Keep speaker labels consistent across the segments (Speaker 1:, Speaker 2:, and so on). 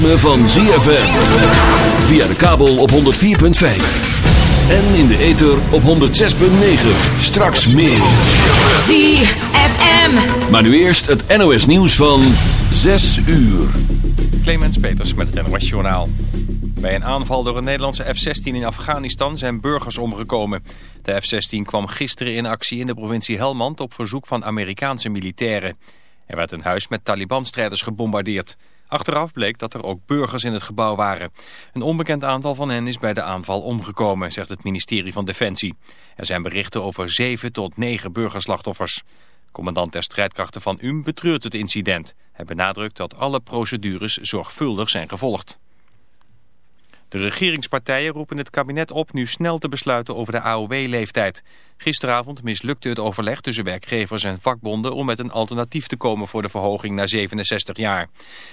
Speaker 1: ritme van ZFM. Via de kabel op 104.5. En in de ether op 106.9. Straks meer.
Speaker 2: ZFM.
Speaker 1: Maar nu eerst het NOS nieuws van 6 uur.
Speaker 3: Clemens Peters met het NOS Journaal. Bij een aanval door een Nederlandse F-16 in Afghanistan zijn burgers omgekomen. De F-16 kwam gisteren in actie in de provincie Helmand op verzoek van Amerikaanse militairen. Er werd een huis met Taliban-strijders gebombardeerd. Achteraf bleek dat er ook burgers in het gebouw waren. Een onbekend aantal van hen is bij de aanval omgekomen, zegt het ministerie van Defensie. Er zijn berichten over 7 tot 9 burgerslachtoffers. Commandant der strijdkrachten van UM betreurt het incident. Hij benadrukt dat alle procedures zorgvuldig zijn gevolgd. De regeringspartijen roepen het kabinet op nu snel te besluiten over de AOW-leeftijd. Gisteravond mislukte het overleg tussen werkgevers en vakbonden om met een alternatief te komen voor de verhoging naar 67 jaar.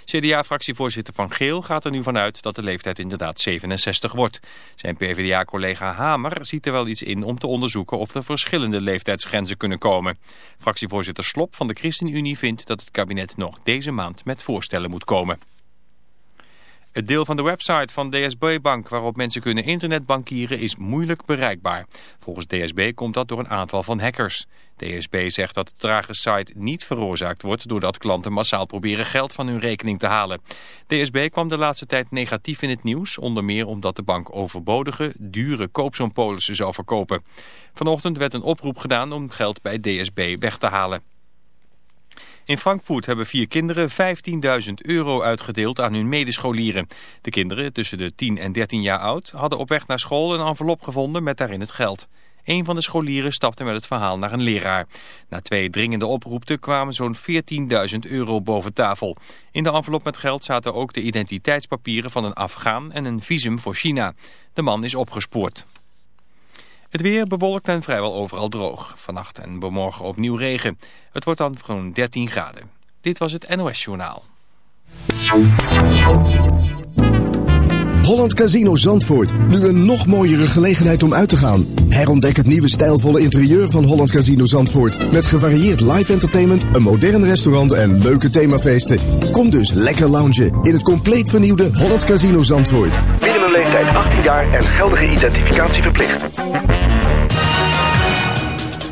Speaker 3: CDA-fractievoorzitter Van Geel gaat er nu vanuit dat de leeftijd inderdaad 67 wordt. Zijn PvdA-collega Hamer ziet er wel iets in om te onderzoeken of er verschillende leeftijdsgrenzen kunnen komen. Fractievoorzitter Slop van de ChristenUnie vindt dat het kabinet nog deze maand met voorstellen moet komen. Het deel van de website van DSB Bank waarop mensen kunnen internetbankieren is moeilijk bereikbaar. Volgens DSB komt dat door een aanval van hackers. DSB zegt dat de trage site niet veroorzaakt wordt doordat klanten massaal proberen geld van hun rekening te halen. DSB kwam de laatste tijd negatief in het nieuws, onder meer omdat de bank overbodige, dure koopsompolissen zou verkopen. Vanochtend werd een oproep gedaan om geld bij DSB weg te halen. In Frankfurt hebben vier kinderen 15.000 euro uitgedeeld aan hun medescholieren. De kinderen, tussen de 10 en 13 jaar oud, hadden op weg naar school een envelop gevonden met daarin het geld. Een van de scholieren stapte met het verhaal naar een leraar. Na twee dringende oproepten kwamen zo'n 14.000 euro boven tafel. In de envelop met geld zaten ook de identiteitspapieren van een Afghaan en een visum voor China. De man is opgespoord. Het weer bewolkt en vrijwel overal droog. Vannacht en morgen opnieuw regen. Het wordt dan gewoon 13 graden. Dit was het NOS Journaal.
Speaker 2: Holland Casino Zandvoort. Nu een nog mooiere gelegenheid om uit te gaan. Herontdek het nieuwe stijlvolle interieur van Holland Casino Zandvoort. Met gevarieerd live entertainment, een modern restaurant en leuke themafeesten. Kom dus lekker loungen in het compleet vernieuwde Holland Casino Zandvoort.
Speaker 4: Minimumleeftijd 18 jaar en geldige identificatie verplicht.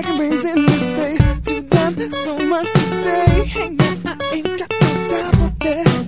Speaker 5: Don't feel like I'm this day to them. So much to say. Hey, man, I ain't got no time for that.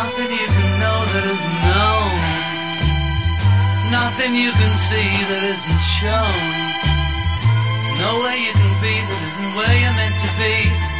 Speaker 6: Nothing you can know that isn't known. Nothing you can see that isn't shown. There's way you can be that isn't where you're meant to be.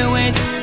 Speaker 7: Your ways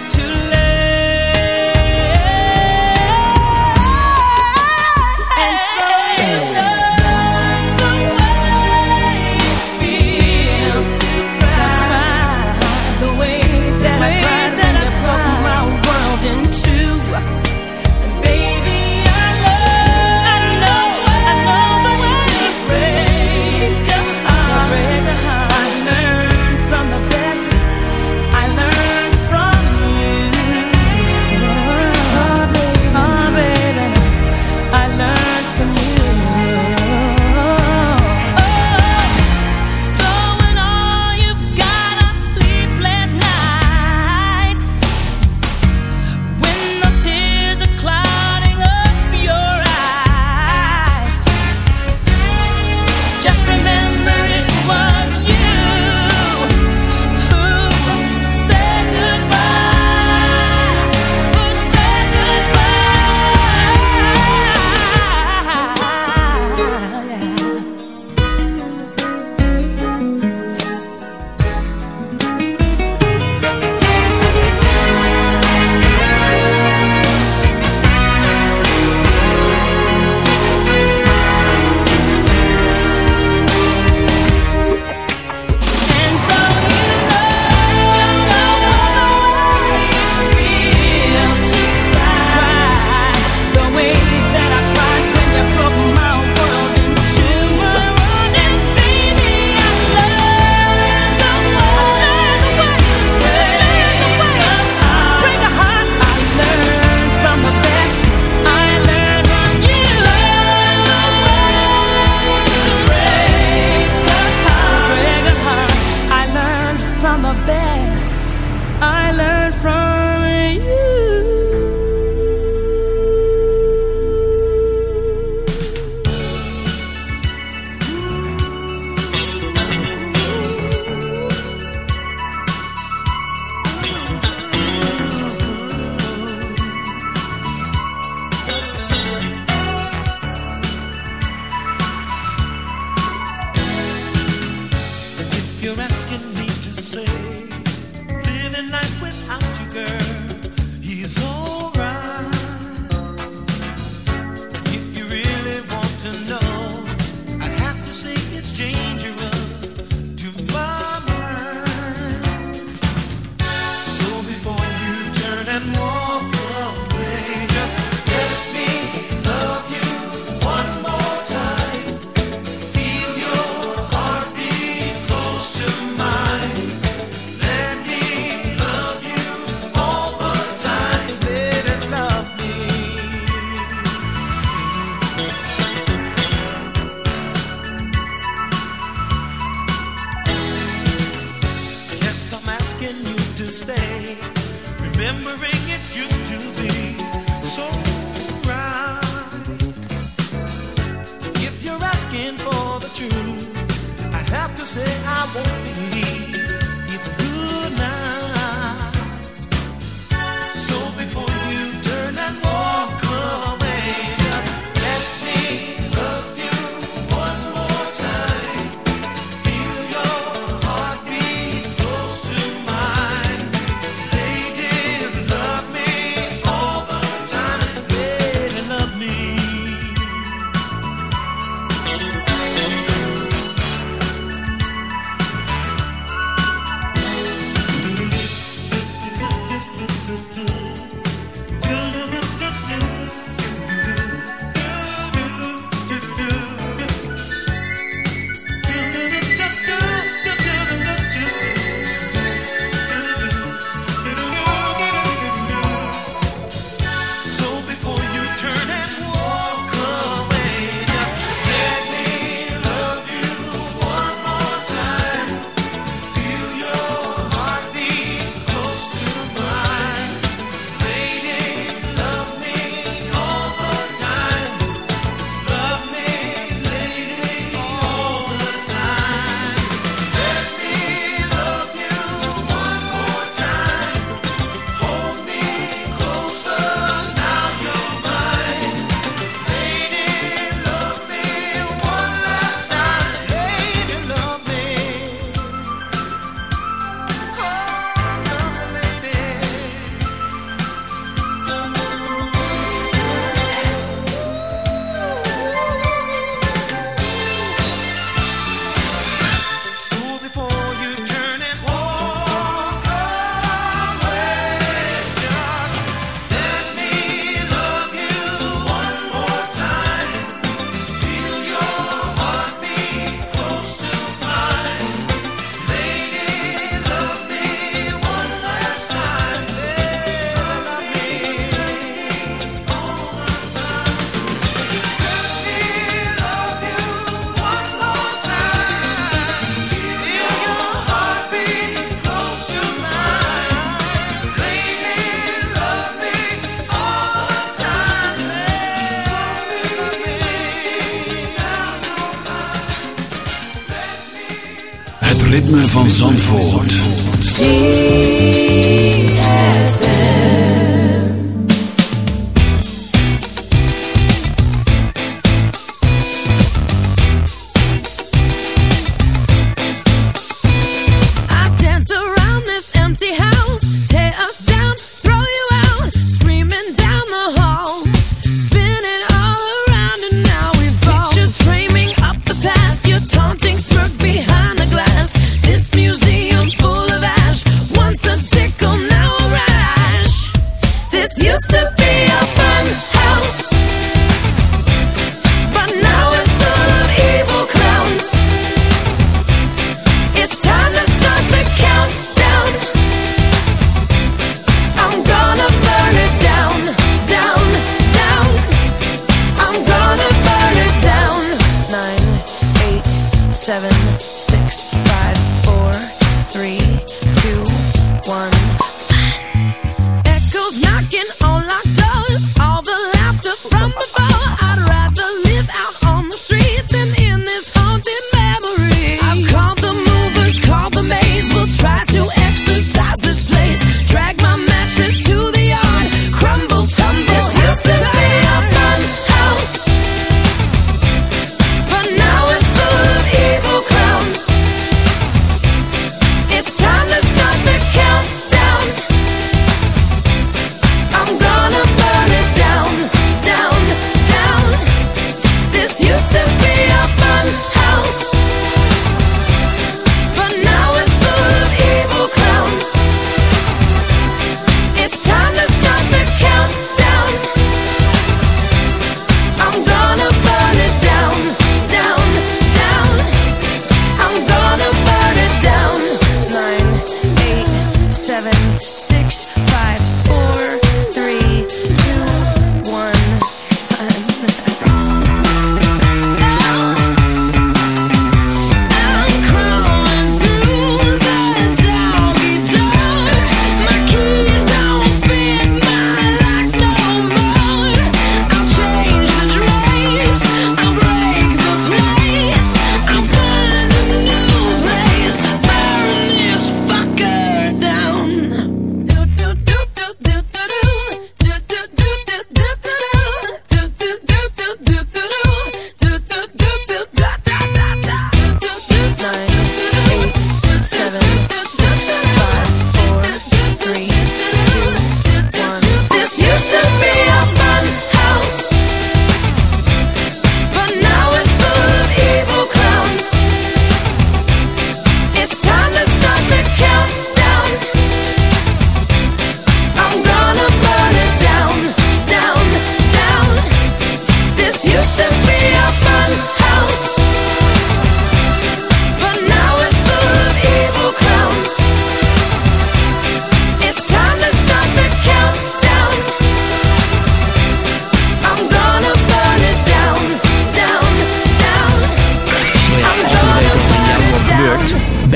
Speaker 8: Zandvoort.